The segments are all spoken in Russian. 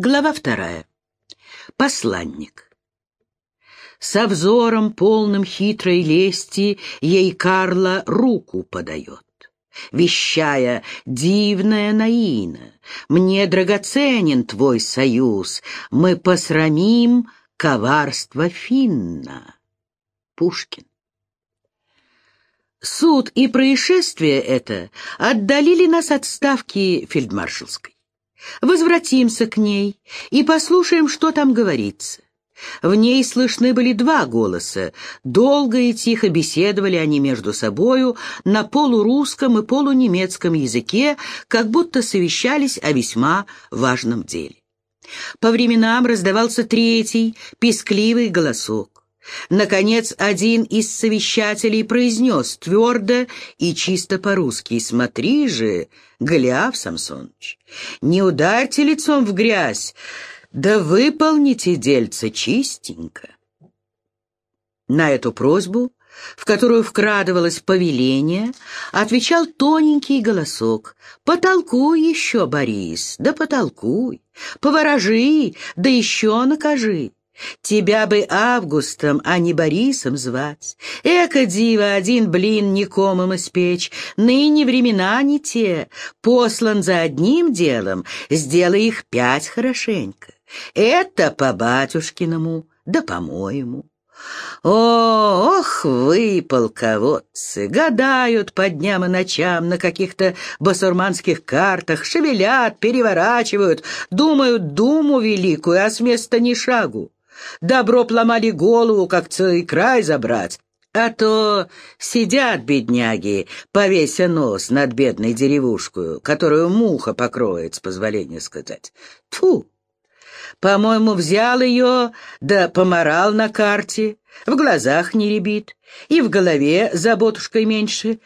Глава вторая. Посланник. Со взором, полным хитрой лести, ей Карла руку подает, вещая «Дивная Наина, мне драгоценен твой союз, мы посрамим коварство Финна». Пушкин. Суд и происшествие это отдалили нас от ставки фельдмаршалской. Возвратимся к ней и послушаем, что там говорится. В ней слышны были два голоса. Долго и тихо беседовали они между собою на полурусском и полунемецком языке, как будто совещались о весьма важном деле. По временам раздавался третий, пескливый голосок. Наконец, один из совещателей произнес твердо и чисто по-русски «Смотри же, Голиаф Самсоныч, не ударьте лицом в грязь, да выполните дельце чистенько». На эту просьбу, в которую вкрадывалось повеление, отвечал тоненький голосок «Потолкуй еще, Борис, да потолкуй, поворожи, да еще накажи». Тебя бы Августом, а не Борисом звать. Эка, дива, один блин никомым испечь. Ныне времена не те. Послан за одним делом, сделай их пять хорошенько. Это по батюшкиному, да по-моему. О, ох вы, полководцы, гадают по дням и ночам на каких-то басурманских картах, шевелят, переворачивают, думают думу великую, а с места ни шагу. Добро пломали голову, как целый край забрать. А то сидят бедняги, повеся нос над бедной деревушкою, которую муха покроет, с позволения сказать. Тьфу! По-моему, взял ее, да поморал на карте, в глазах не ребит, и в голове заботушкой меньше.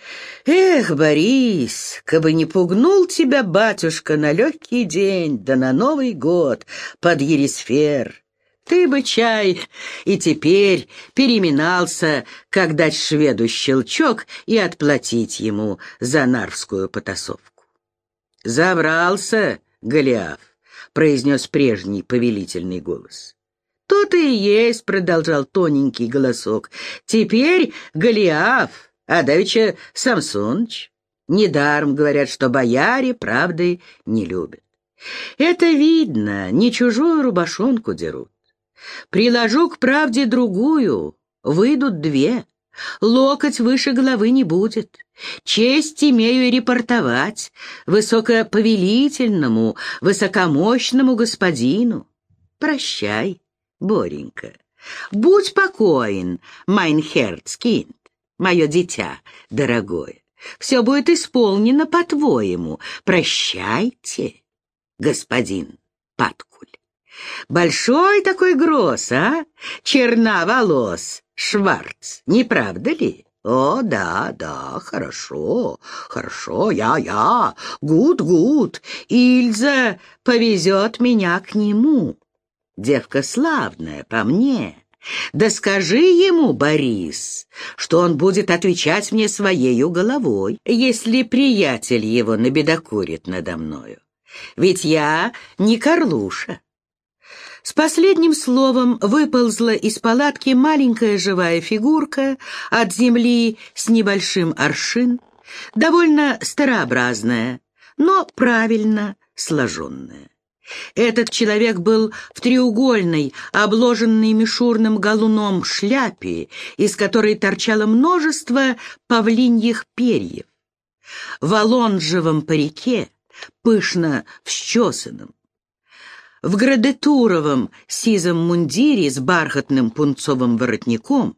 Эх, Борис, кабы не пугнул тебя батюшка на легкий день, да на Новый год под Ересфер, ты бы, чай, и теперь переминался, как дать шведу щелчок и отплатить ему за нарвскую потасовку. «Забрался, Голиаф», — произнес прежний повелительный голос. «То-то и есть», — продолжал тоненький голосок. «Теперь Голиаф, а давеча Самсоныч. Недаром говорят, что бояре правды не любят. Это видно, не чужую рубашонку дерут. Приложу к правде другую, выйдут две. Локоть выше головы не будет. Честь имею репортовать высокоповелительному, высокомощному господину. Прощай, Боренька. Будь покоен, mein Herzkind, мое дитя дорогое. Все будет исполнено по-твоему. Прощайте, господин Паткуль. Большой такой groß, а? Черна волос, schwarz, не правда ли? О, да, да, хорошо, хорошо, ja-ja, gut-gut. Ильза повезет меня к нему. Девка славная, по мне. Да скажи ему, Борис, что он будет отвечать мне своею головой, если приятель его набедокурит надо мною. Ведь я не Карлуша. С последним словом выползла из палатки маленькая живая фигурка от земли с небольшим аршин, довольно старообразная, но правильно сложенная. Этот человек был в треугольной, обложенной мишурным галуном шляпе, из которой торчало множество павлиньих перьев. В алонжевом парике, пышно всчесанном, в градетуровом сизом мундире с бархатным пунцовым воротником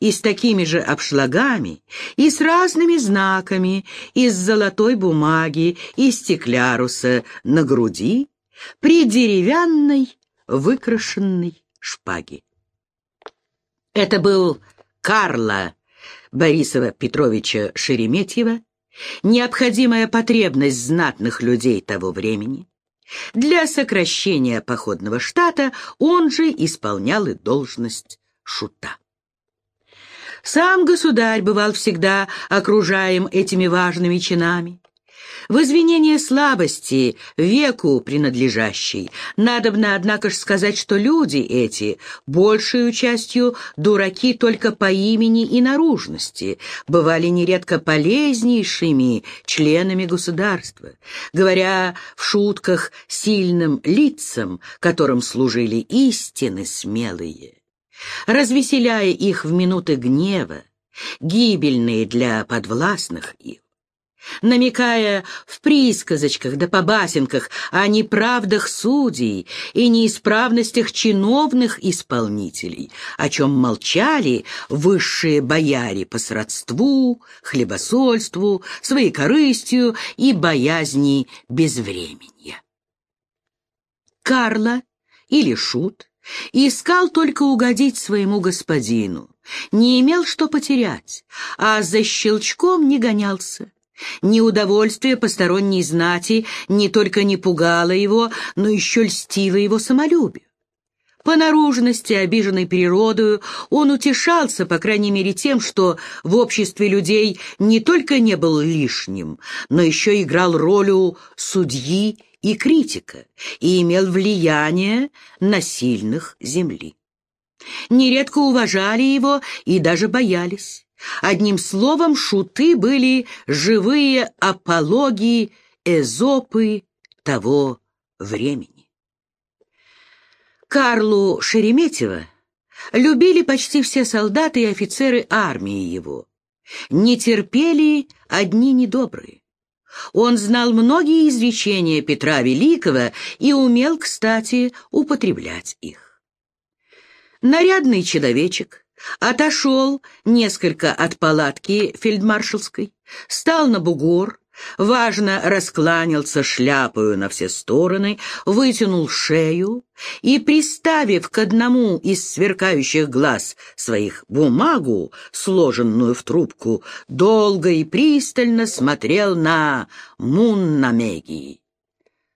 и с такими же обшлагами, и с разными знаками из золотой бумаги и стекляруса на груди при деревянной выкрашенной шпаге. Это был Карла Борисова Петровича Шереметьева, необходимая потребность знатных людей того времени, для сокращения походного штата он же исполнял и должность шута. Сам государь бывал всегда окружаем этими важными чинами. В извинение слабости, веку принадлежащей, надобно, однако ж, сказать, что люди эти, большую частью, дураки только по имени и наружности, бывали нередко полезнейшими членами государства, говоря в шутках сильным лицам, которым служили истины смелые, развеселяя их в минуты гнева, гибельные для подвластных их намекая в присказочках да побасенках о неправдах судей и неисправностях чиновных исполнителей, о чем молчали высшие бояре по сродству, хлебосольству, своей корыстью и боязни безвременья. Карла или Шут искал только угодить своему господину, не имел что потерять, а за щелчком не гонялся. Неудовольствие посторонней знати не только не пугало его, но еще льстило его самолюбию. По наружности, обиженной природою, он утешался, по крайней мере, тем, что в обществе людей не только не был лишним, но еще играл роль судьи и критика и имел влияние на сильных земли. Нередко уважали его и даже боялись. Одним словом, шуты были живые апологии Эзопы того времени. Карлу Шереметьева любили почти все солдаты и офицеры армии его. Не терпели одни недобрые. Он знал многие изречения Петра Великого и умел, кстати, употреблять их. Нарядный человечек, Отошел несколько от палатки фельдмаршалской, стал на бугор, важно раскланялся шляпою на все стороны, вытянул шею и, приставив к одному из сверкающих глаз своих бумагу, сложенную в трубку, долго и пристально смотрел на Муннамеги.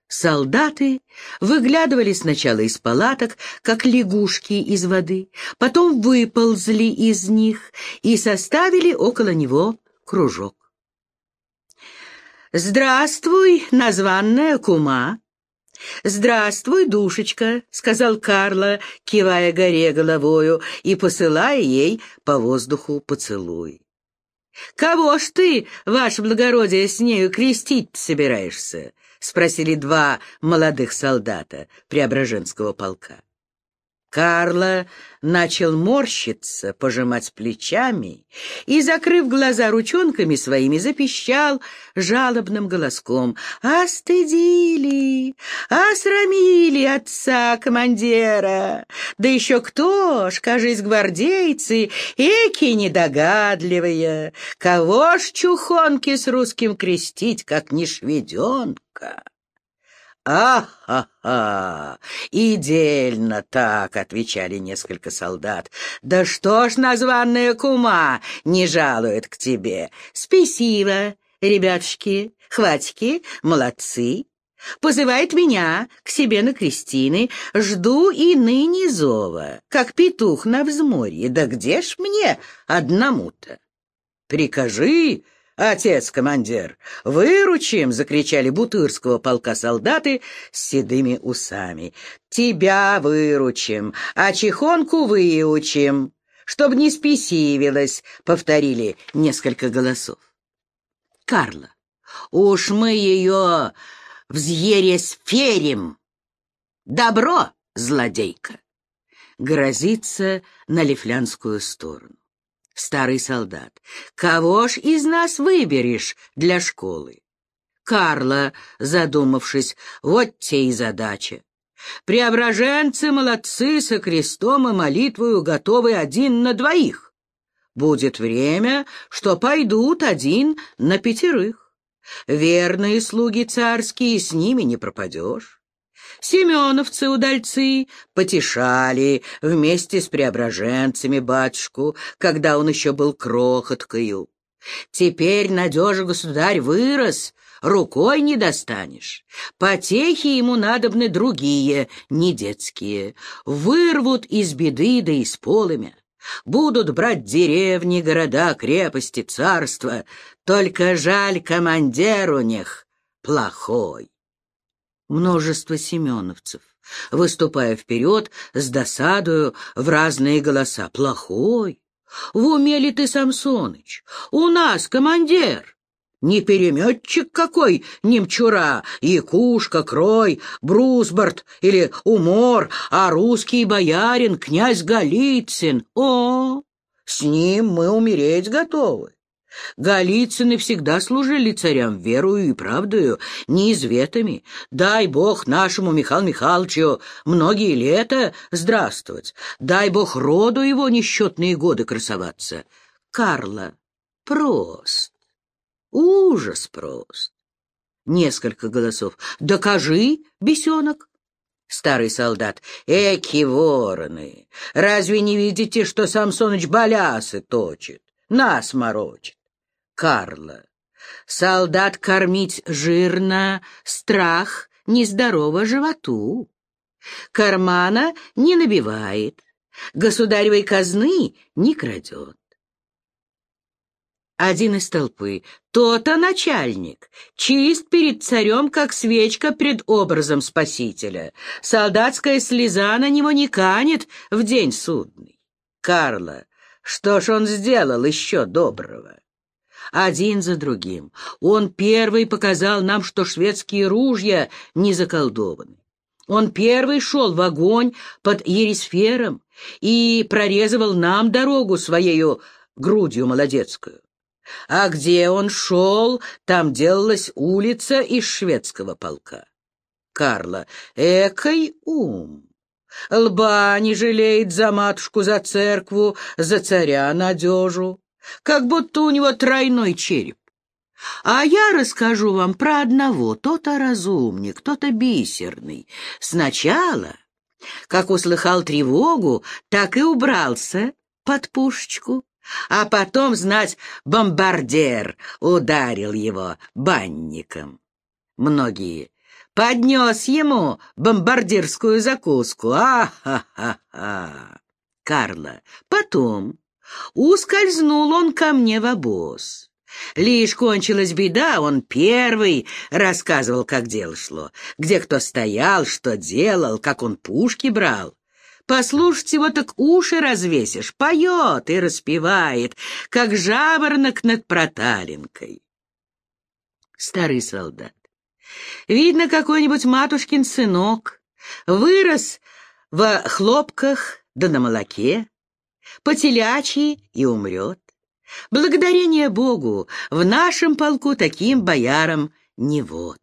Солдаты выглядывали сначала из палаток, как лягушки из воды, потом выползли из них и составили около него кружок. «Здравствуй, названная кума!» «Здравствуй, душечка», — сказал Карла, кивая горе головою и посылая ей по воздуху поцелуй. «Кого ж ты, ваше благородие, с нею крестить собираешься?» — спросили два молодых солдата Преображенского полка. Карло начал морщиться, пожимать плечами и, закрыв глаза ручонками своими, запищал жалобным голоском. «Остыдили! Осрамили отца командира! Да еще кто ж, кажись, гвардейцы, эки недогадливые! Кого ж чухонки с русским крестить, как не шведенка?» «А-ха-ха! Идельно так!» — отвечали несколько солдат. «Да что ж названная кума не жалует к тебе? Спасибо, ребятушки, хватики, молодцы!» Позывает меня к себе на крестины, жду и ныне зова, как петух на взморье. Да где ж мне одному-то? Прикажи, «Отец-командир, выручим!» — закричали Бутырского полка солдаты с седыми усами. «Тебя выручим, а чехонку выучим!» «Чтоб не спесивилась!» — повторили несколько голосов. «Карла, уж мы ее взъересферим!» «Добро, злодейка!» Грозится на лифлянскую сторону старый солдат. «Кого ж из нас выберешь для школы?» Карла, задумавшись, вот те и задача. Преображенцы молодцы со крестом и молитвою готовы один на двоих. Будет время, что пойдут один на пятерых. Верные слуги царские, с ними не пропадешь. Семеновцы-удальцы потешали вместе с преображенцами батюшку, когда он еще был крохоткою. Теперь надежа государь вырос, рукой не достанешь. Потехи ему надобны другие, не детские. Вырвут из беды да из полымя. Будут брать деревни, города, крепости, царства. Только жаль, командир у них плохой. Множество семеновцев, выступая вперед с досадою в разные голоса. Плохой? В уме ли ты, Самсоныч? У нас командир. Не переметчик какой, немчура, якушка, крой, брусбард или умор, а русский боярин, князь Голицын. О, с ним мы умереть готовы. Голицыны всегда служили царям верою и правдою, неизветами. Дай Бог нашему Михаилу Михайловичу многие лета здравствовать. Дай Бог роду его несчетные годы красоваться. Карла, прост, ужас прост. Несколько голосов. «Докажи, бесенок!» Старый солдат. «Эки вороны! Разве не видите, что Самсоныч балясы точит? Нас морочит!» Карла. Солдат кормить жирно, страх нездорово животу. Кармана не набивает, государевой казны не крадет. Один из толпы. То-то начальник. Чист перед царем, как свечка пред образом спасителя. Солдатская слеза на него не канет в день судный. Карла, что ж он сделал еще доброго? Один за другим. Он первый показал нам, что шведские ружья не заколдованы. Он первый шел в огонь под Ерисфером и прорезывал нам дорогу своею грудью молодецкую. А где он шел, там делалась улица из шведского полка. Карла, экой ум! Лба не жалеет за матушку, за церкву, за царя надежу как будто у него тройной череп. А я расскажу вам про одного, тот-то разумник, тот-то бисерный. Сначала, как услыхал тревогу, так и убрался под пушечку, а потом, знать, бомбардир ударил его банником. Многие поднес ему бомбардирскую закуску. А-ха-ха-ха! Карла. Потом Ускользнул он ко мне в обоз. Лишь кончилась беда, он первый рассказывал, как дело шло, где кто стоял, что делал, как он пушки брал. Послушать его, так уши развесишь, поет и распевает, как жаворонок над проталинкой. Старый солдат. Видно, какой-нибудь матушкин сынок вырос в хлопках да на молоке, потелячьи и умрет. Благодарение Богу, в нашем полку таким боярам не вот.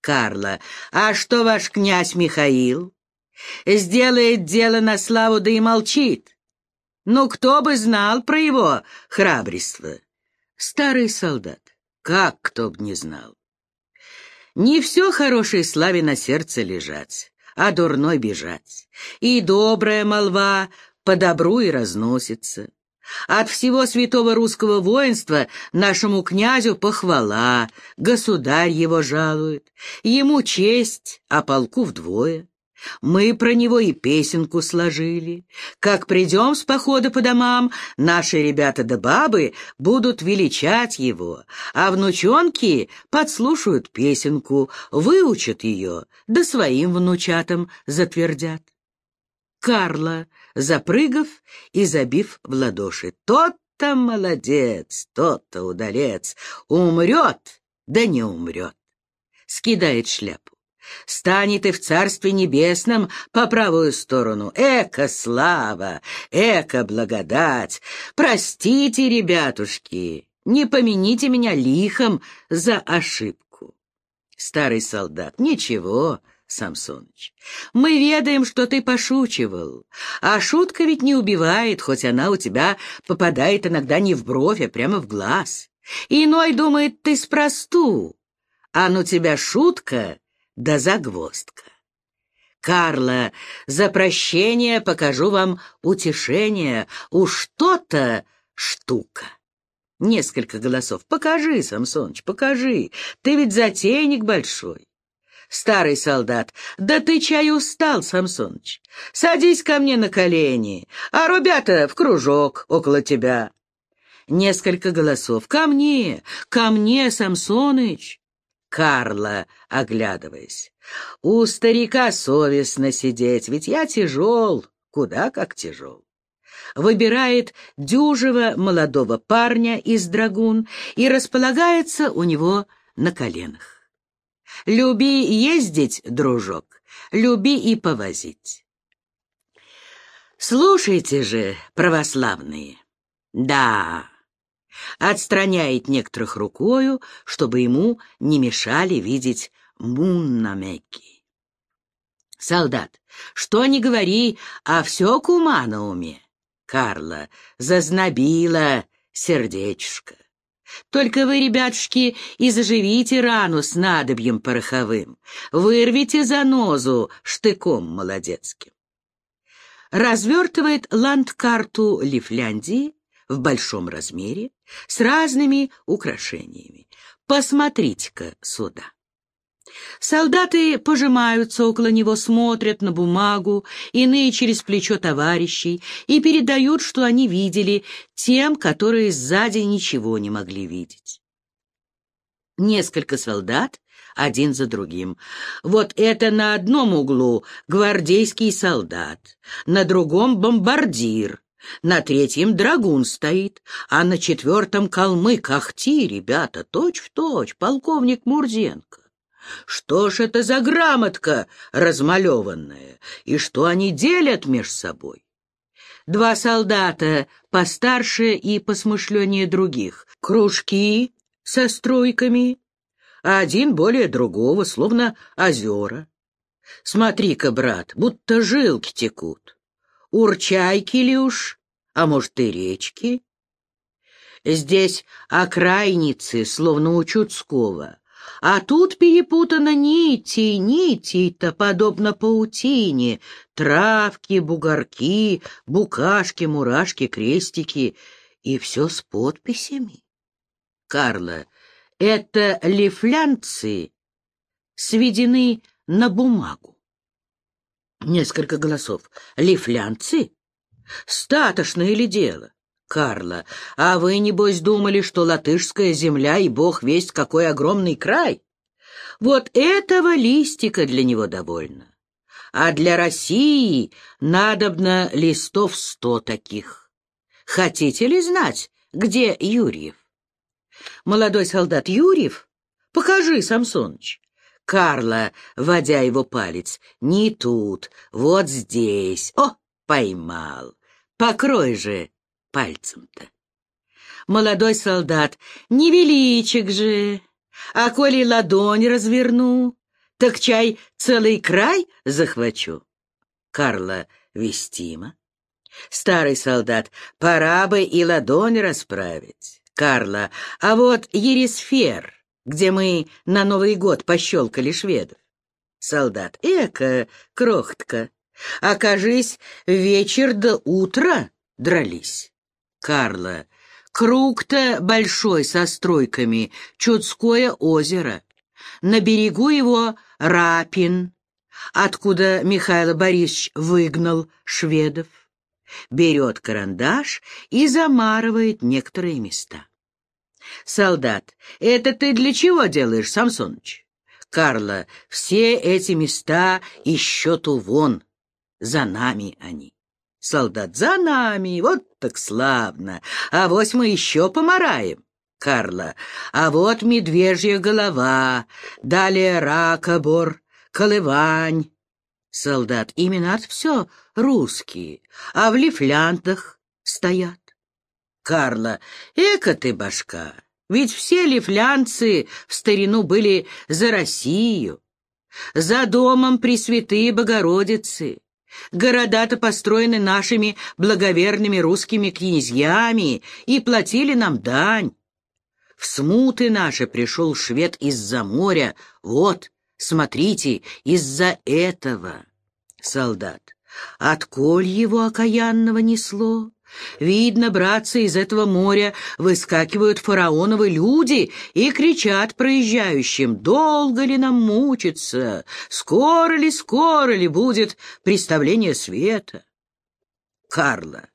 Карла, а что ваш князь Михаил? Сделает дело на славу, да и молчит. Ну, кто бы знал про его храбрство? Старый солдат, как кто б не знал. Не все хорошей славе на сердце лежать, а дурной бежать. И добрая молва по добру и разносится. От всего святого русского воинства нашему князю похвала, государь его жалует, ему честь, а полку вдвое. Мы про него и песенку сложили. Как придем с похода по домам, наши ребята да бабы будут величать его, а внучонки подслушают песенку, выучат ее, да своим внучатам затвердят. Карла, запрыгав и забив в ладоши. Тот-то молодец, тот-то удалец, умрет, да не умрет. Скидает шляпу. Станет и в Царстве Небесном по правую сторону. Эко слава, эко благодать. Простите, ребятушки, не помяните меня лихом за ошибку. Старый солдат, ничего, Самсоныч. Мы ведаем, что ты пошучивал, а шутка ведь не убивает, хоть она у тебя попадает иногда не в бровь, а прямо в глаз. Иной думает, ты спросту, а ну тебя шутка да загвоздка. Карла, за прощение покажу вам утешение, уж то-то штука. Несколько голосов. Покажи, Самсоныч, покажи, ты ведь затейник большой. Старый солдат. «Да ты чай устал, Самсоныч. Садись ко мне на колени, а ребята в кружок около тебя». Несколько голосов. «Ко мне! Ко мне, Самсоныч!» Карла, оглядываясь. «У старика совестно сидеть, ведь я тяжел, куда как тяжел». Выбирает дюжего молодого парня из драгун и располагается у него на коленах. «Люби ездить, дружок, люби и повозить». «Слушайте же, православные!» «Да, отстраняет некоторых рукою, чтобы ему не мешали видеть Муннамеки. Солдат, что не говори, а все кума на уме. Карла, зазнобила сердечко. Только вы, ребятушки, и заживите рану с надобьем пороховым, вырвите занозу штыком молодецким. Развертывает ландкарту Лифляндии, в большом размере, с разными украшениями. Посмотрите-ка сюда. Солдаты пожимаются около него, смотрят на бумагу, иные через плечо товарищей, и передают, что они видели, тем, которые сзади ничего не могли видеть. Несколько солдат один за другим. Вот это на одном углу гвардейский солдат, на другом бомбардир, на третьем драгун стоит, а на четвертом калмык. Ахти, ребята, точь-в-точь, полковник Мурзенко. Что ж это за грамотка размалеванная, и что они делят меж собой? Два солдата, постарше и посмышленнее других, кружки со стройками, а один более другого, словно озера. Смотри-ка, брат, будто жилки текут. Урчайки ли уж, а может и речки? Здесь окрайницы, словно у Чудского, а тут перепутано нити, нити-то, подобно паутине, травки, бугорки, букашки, мурашки, крестики, и все с подписями. Карла, это лифлянцы сведены на бумагу. Несколько голосов. Лифлянцы? Статошное ли дело? Карла, а вы, небось, думали, что латышская земля и бог весть какой огромный край? Вот этого листика для него довольно. А для России надобно листов сто таких. Хотите ли знать, где Юрьев? Молодой солдат Юрьев? Покажи, Самсоныч. Карла, водя его палец. «Не тут, вот здесь. О, поймал. Покрой же пальцем-то». Молодой солдат. «Невеличек же. А коли ладонь разверну, так чай целый край захвачу». Карла вестима. Старый солдат. «Пора бы и ладонь расправить». Карла. «А вот Ересфер» где мы на Новый год пощелкали шведов. Солдат. Эка, крохтка, окажись, вечер до утра дрались. Карла. Круг-то большой со стройками, Чудское озеро. На берегу его Рапин, откуда Михаил Борисович выгнал шведов. Берет карандаш и замарывает некоторые места. Солдат. Это ты для чего делаешь, Самсоныч? Карла. Все эти места и счету вон. За нами они. Солдат. За нами. Вот так славно. А вось мы еще помараем. Карла. А вот медвежья голова. Далее ракобор, колывань. Солдат. Имена все русские, а в лифлянтах стоят. Карла. Эка ты башка. Ведь все лифлянцы в старину были за Россию, за домом Пресвятые Богородицы. Города-то построены нашими благоверными русскими князьями и платили нам дань. В смуты наши пришел швед из-за моря. Вот, смотрите, из-за этого. Солдат. Отколь его окаянного несло? Видно, братцы, из этого моря выскакивают фараоновы люди и кричат проезжающим, «Долго ли нам мучиться? Скоро ли, скоро ли будет представление света?» Карла,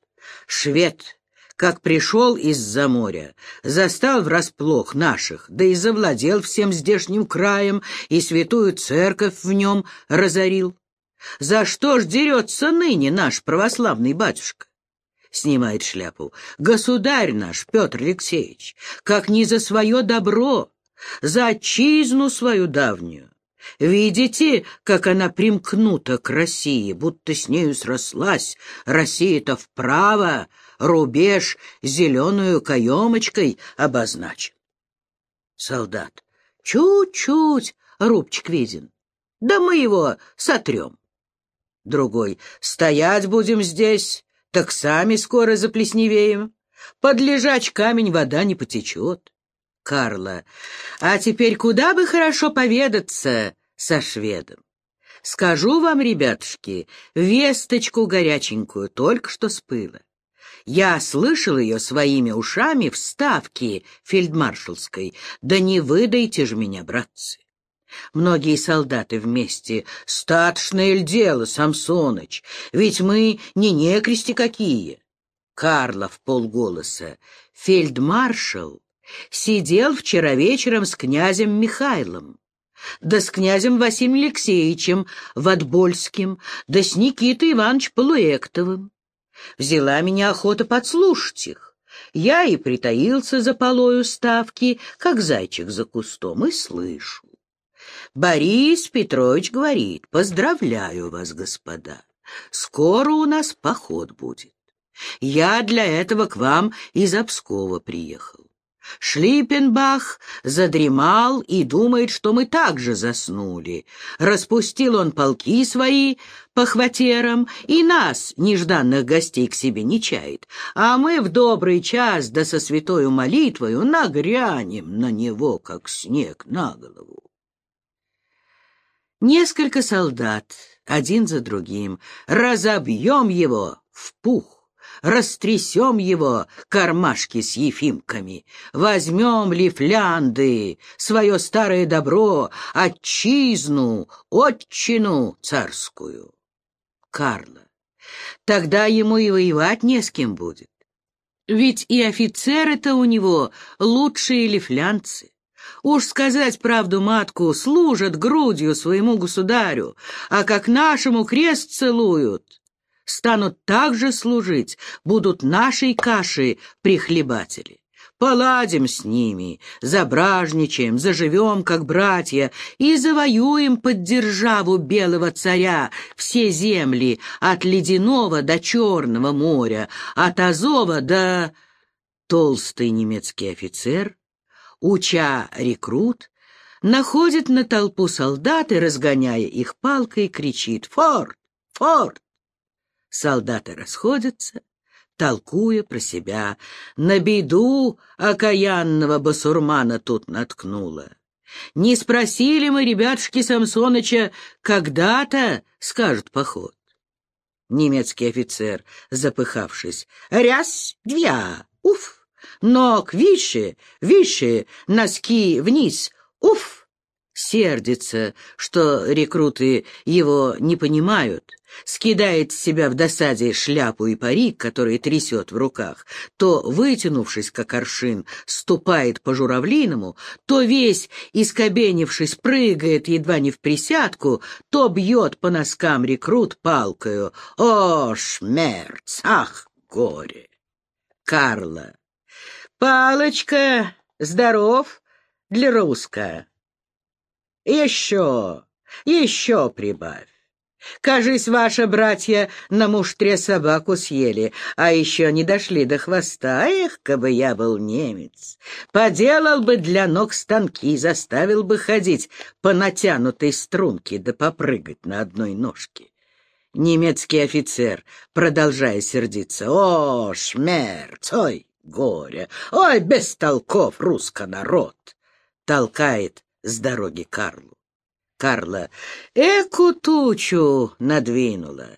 швед, как пришел из-за моря, застал врасплох наших, да и завладел всем здешним краем, и святую церковь в нем разорил. За что ж дерется ныне наш православный батюшка? Снимает шляпу. Государь наш, Петр Алексеевич, как не за свое добро, за отчизну свою давнюю. Видите, как она примкнута к России, будто с нею срослась. Россия-то вправо, рубеж зеленую каемочкой обозначен. Солдат. Чуть-чуть, рубчик виден. Да мы его сотрем. Другой. Стоять будем здесь, так сами скоро заплесневеем. Под лежач камень вода не потечет. Карла. А теперь куда бы хорошо поведаться со шведом? Скажу вам, ребятушки, весточку горяченькую только что спыла. Я слышал ее своими ушами в ставке фельдмаршалской. Да не выдайте же меня, братцы. Многие солдаты вместе. Статшное ль дело, Самсоныч, ведь мы не некрести какие. Карла в полголоса. Фельдмаршал сидел вчера вечером с князем Михайлом, да с князем Василием Алексеевичем Ватбольским, да с Никитой Ивановичем Полуэктовым. Взяла меня охота подслушать их. Я и притаился за полою ставки, как зайчик за кустом, и слышу. Борис Петрович говорит, поздравляю вас, господа, скоро у нас поход будет. Я для этого к вам из Обскова приехал. Шлиппенбах задремал и думает, что мы также заснули. Распустил он полки свои по хватерам и нас, нежданных гостей, к себе не чает. А мы в добрый час да со святою молитвою нагрянем на него, как снег на голову. Несколько солдат, один за другим, разобьем его в пух растрясем его кармашки с ефимками, возьмем лифлянды, свое старое добро, отчизну, отчину царскую. Карла. Тогда ему и воевать не с кем будет. Ведь и офицеры-то у него лучшие лифлянцы. Уж сказать правду матку, служат грудью своему государю, а как нашему крест целуют, станут также служить, будут нашей кашей прихлебатели. Поладим с ними, забражничаем, заживем, как братья, и завоюем под державу белого царя все земли от Ледяного до Черного моря, от Азова до... Толстый немецкий офицер, уча рекрут, находит на толпу солдат и, разгоняя их палкой, кричит «Форт! Форт!» Солдаты расходятся, толкуя про себя. На беду окаянного басурмана тут наткнула. Не спросили мы, ребятушки Самсоныча, когда-то скажет поход. Немецкий офицер, запыхавшись, «Рясь, двя, уф! Ног выше, выше, носки вниз, уф!» сердится, что рекруты его не понимают, скидает с себя в досаде шляпу и парик, который трясет в руках, то, вытянувшись, как аршин, ступает по журавлиному, то весь, искобенившись, прыгает едва не в присядку, то бьет по носкам рекрут палкою. О, шмерц! Ах, горе! Карла. Палочка, здоров для русская. Еще, еще прибавь. Кажись, ваши братья на муштре собаку съели, а еще не дошли до хвоста. Эх, кабы я был немец! Поделал бы для ног станки, заставил бы ходить по натянутой струнке да попрыгать на одной ножке. Немецкий офицер, продолжая сердиться, «О, шмерц! Ой, горе! Ой, бестолков русско народ!» толкает с дороги Карлу. Карла эку тучу надвинула,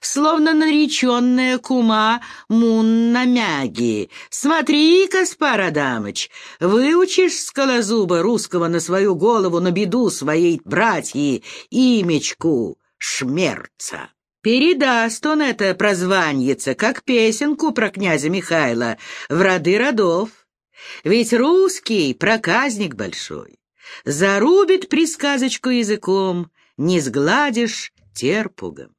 словно нареченная кума Муннамяги. Смотри, Каспар Адамыч, выучишь скалозуба русского на свою голову на беду своей братьи имечку Шмерца. Передаст он это прозваньице, как песенку про князя Михайла, в роды родов. Ведь русский проказник большой. Зарубит присказочку языком, не сгладишь терпугом.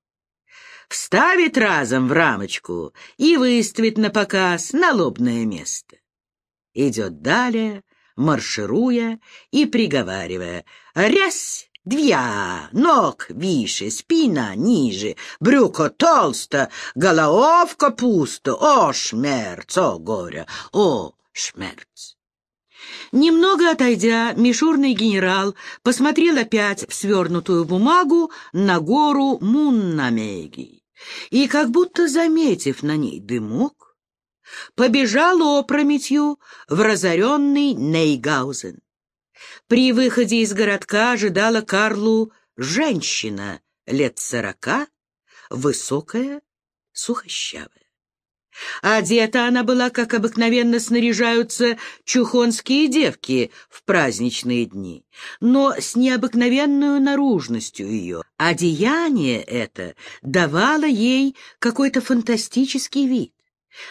Вставит разом в рамочку и выставит на показ на лобное место. Идет далее, маршируя и приговаривая «Рясь!» Двя, ног выше, спина ниже, брюко толсто, головка пусто. О, шмерц, о, горе, о, шмерц. Немного отойдя, мишурный генерал посмотрел опять в свернутую бумагу на гору Муннамеги и, как будто заметив на ней дымок, побежал опрометью в разоренный Нейгаузен. При выходе из городка ожидала Карлу женщина лет сорока, высокая, сухощавая. Одета она была, как обыкновенно снаряжаются чухонские девки в праздничные дни, но с необыкновенной наружностью ее. Одеяние это давало ей какой-то фантастический вид.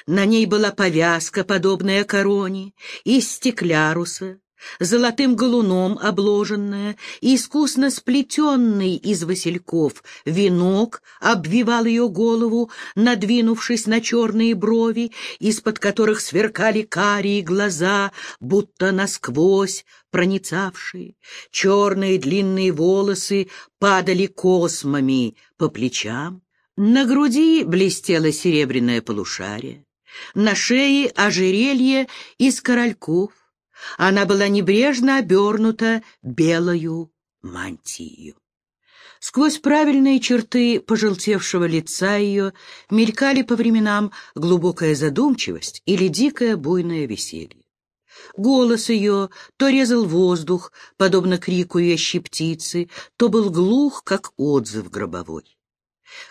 На ней была повязка, подобная короне, из стекляруса, золотым галуном обложенная, искусно сплетенный из васильков венок обвивал ее голову, надвинувшись на черные брови, из-под которых сверкали карие глаза, будто насквозь проницавшие. Черные длинные волосы падали космами по плечам. На груди блестело серебряное полушарие, на шее ожерелье из корольков, она была небрежно обернута белою мантию. Сквозь правильные черты пожелтевшего лица ее мелькали по временам глубокая задумчивость или дикое буйное веселье. Голос ее то резал воздух, подобно крику ящей птицы, то был глух, как отзыв гробовой.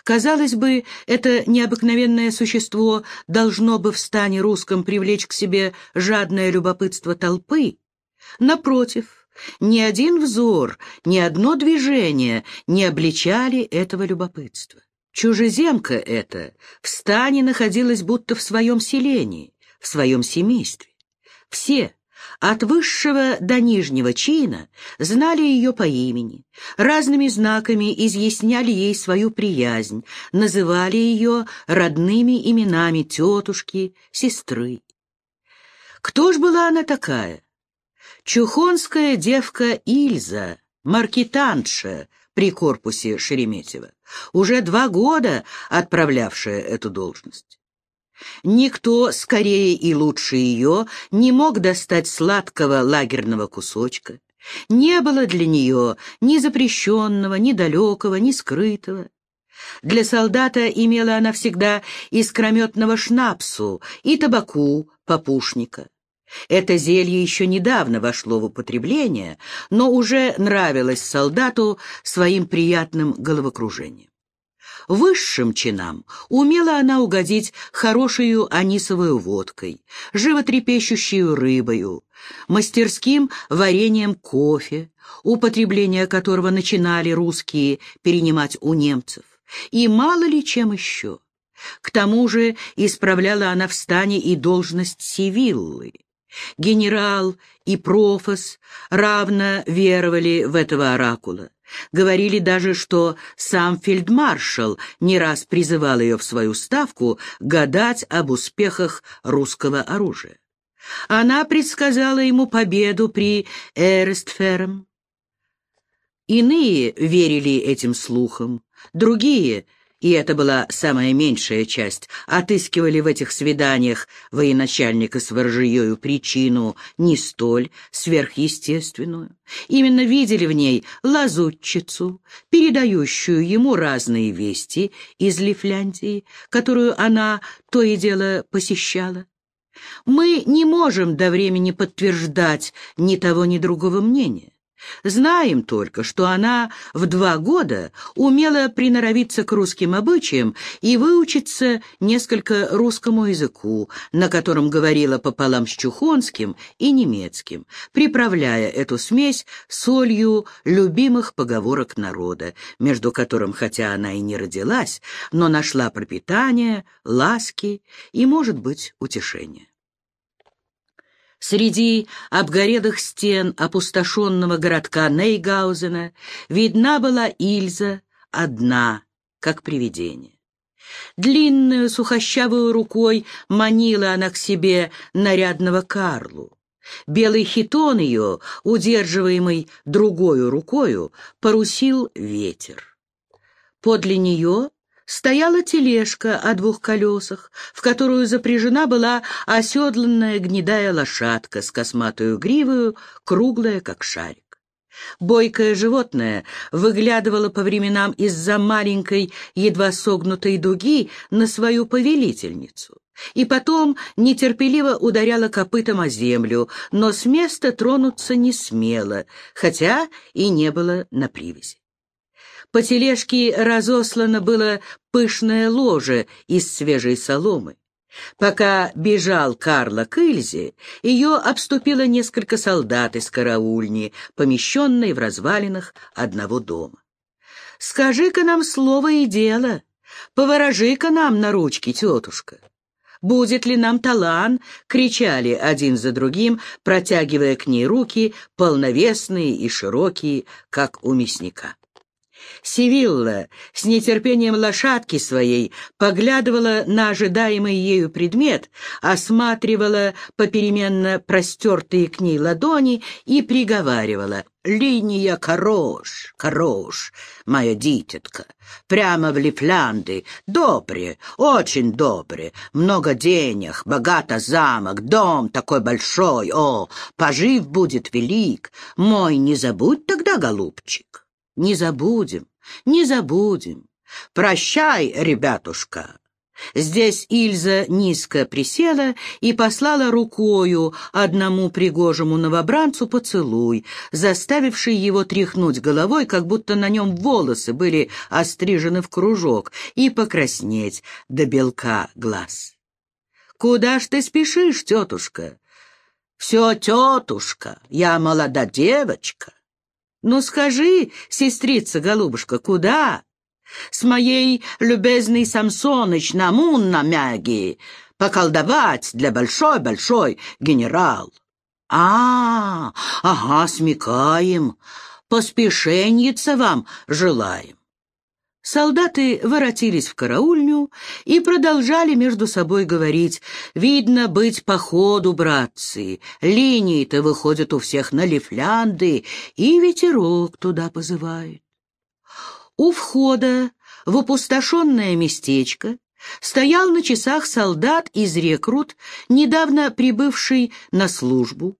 Казалось бы, это необыкновенное существо должно бы в стане русском привлечь к себе жадное любопытство толпы. Напротив, ни один взор, ни одно движение не обличали этого любопытства. Чужеземка эта в стане находилась будто в своем селении, в своем семействе. Все, от высшего до нижнего чина знали ее по имени, разными знаками изъясняли ей свою приязнь, называли ее родными именами тетушки, сестры. Кто ж была она такая? Чухонская девка Ильза, маркетантша при корпусе Шереметьева, уже два года отправлявшая эту должность. Никто скорее и лучше ее не мог достать сладкого лагерного кусочка. Не было для нее ни запрещенного, ни далекого, ни скрытого. Для солдата имела она всегда искрометного шнапсу и табаку попушника. Это зелье еще недавно вошло в употребление, но уже нравилось солдату своим приятным головокружением. Высшим чинам умела она угодить хорошую анисовую водкой, животрепещущую рыбою, мастерским вареньем кофе, употребление которого начинали русские перенимать у немцев, и мало ли чем еще. К тому же исправляла она в стане и должность Сивиллы. Генерал и профос равно веровали в этого оракула. Говорили даже, что сам фельдмаршал не раз призывал ее в свою ставку гадать об успехах русского оружия. Она предсказала ему победу при Эрестферм. Иные верили этим слухам, другие — и это была самая меньшая часть, отыскивали в этих свиданиях военачальника с воржеёю причину не столь сверхъестественную. Именно видели в ней лазутчицу, передающую ему разные вести из Лифляндии, которую она то и дело посещала. Мы не можем до времени подтверждать ни того, ни другого мнения. Знаем только, что она в два года умела приноровиться к русским обычаям и выучиться несколько русскому языку, на котором говорила пополам с чухонским и немецким, приправляя эту смесь солью любимых поговорок народа, между которым, хотя она и не родилась, но нашла пропитание, ласки и, может быть, утешение. Среди обгорелых стен опустошенного городка Нейгаузена видна была Ильза одна, как привидение. Длинную сухощавую рукой манила она к себе нарядного Карлу. Белый хитон ее, удерживаемый другою рукою, порусил ветер. Подле нее стояла тележка о двух колесах, в которую запряжена была оседланная гнедая лошадка с косматую гривою, круглая, как шарик. Бойкое животное выглядывало по временам из-за маленькой, едва согнутой дуги на свою повелительницу, и потом нетерпеливо ударяло копытом о землю, но с места тронуться не смело, хотя и не было на привязи. По тележке разослано было пышное ложе из свежей соломы. Пока бежал Карла к Ильзе, ее обступило несколько солдат из караульни, помещенной в развалинах одного дома. «Скажи-ка нам слово и дело, поворожи-ка нам на ручки, тетушка». «Будет ли нам талант?» — кричали один за другим, протягивая к ней руки, полновесные и широкие, как у мясника. Сивилла с нетерпением лошадки своей поглядывала на ожидаемый ею предмет, осматривала попеременно простертые к ней ладони и приговаривала «Линия хорош, хорош, моя дитятка, прямо в Лифлянды, добре, очень добре, много денег, богато замок, дом такой большой, о, пожив будет велик, мой не забудь тогда, голубчик». Не забудем, не забудем. Прощай, ребятушка. Здесь Ильза низко присела и послала рукою одному пригожему новобранцу поцелуй, заставивший его тряхнуть головой, как будто на нем волосы были острижены в кружок, и покраснеть до белка глаз. «Куда ж ты спешишь, тетушка?» «Все, тетушка, я молода девочка». «Ну скажи, сестрица-голубушка, куда?» «С моей любезной Самсоныч на мун мяги поколдовать для большой-большой генерал». «А, ага, смекаем, поспешеньица вам желаем». Солдаты воротились в караульню и продолжали между собой говорить. «Видно быть по ходу, братцы. Линии-то выходят у всех на лифлянды, и ветерок туда позывает». У входа в опустошенное местечко стоял на часах солдат из рекрут, недавно прибывший на службу.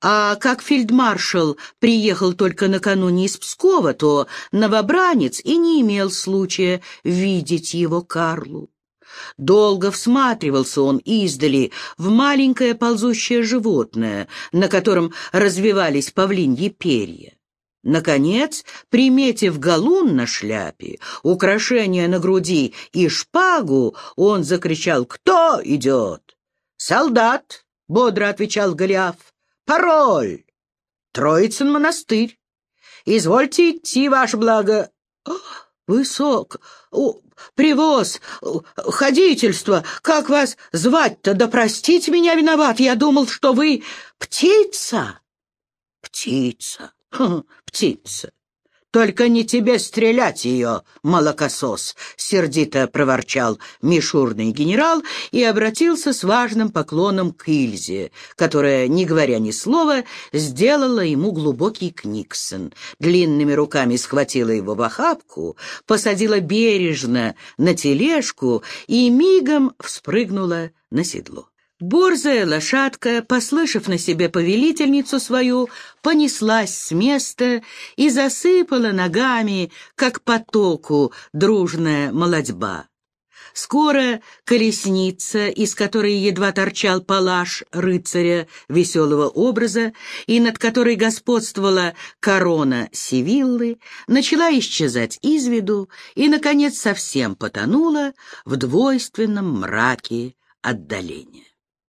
А как фельдмаршал приехал только накануне из Пскова, то новобранец и не имел случая видеть его Карлу. Долго всматривался он издали в маленькое ползущее животное, на котором развивались павлиньи перья. Наконец, приметив галун на шляпе, украшение на груди и шпагу, он закричал «Кто идет?» «Солдат!» — бодро отвечал Голиаф. Пароль! Троицын монастырь. Извольте идти, ваше благо. Высок, привоз, ходительство. Как вас звать-то? Да простите меня, виноват. Я думал, что вы птица. Птица, птица. «Только не тебе стрелять ее, молокосос!» — сердито проворчал мишурный генерал и обратился с важным поклоном к Ильзе, которая, не говоря ни слова, сделала ему глубокий книксон. Длинными руками схватила его в охапку, посадила бережно на тележку и мигом вспрыгнула на седло. Борзая лошадка, послышав на себе повелительницу свою, понеслась с места и засыпала ногами, как потоку, дружная молодьба. Скоро колесница, из которой едва торчал палаш рыцаря веселого образа и над которой господствовала корона Сивиллы, начала исчезать из виду и, наконец, совсем потонула в двойственном мраке отдаления.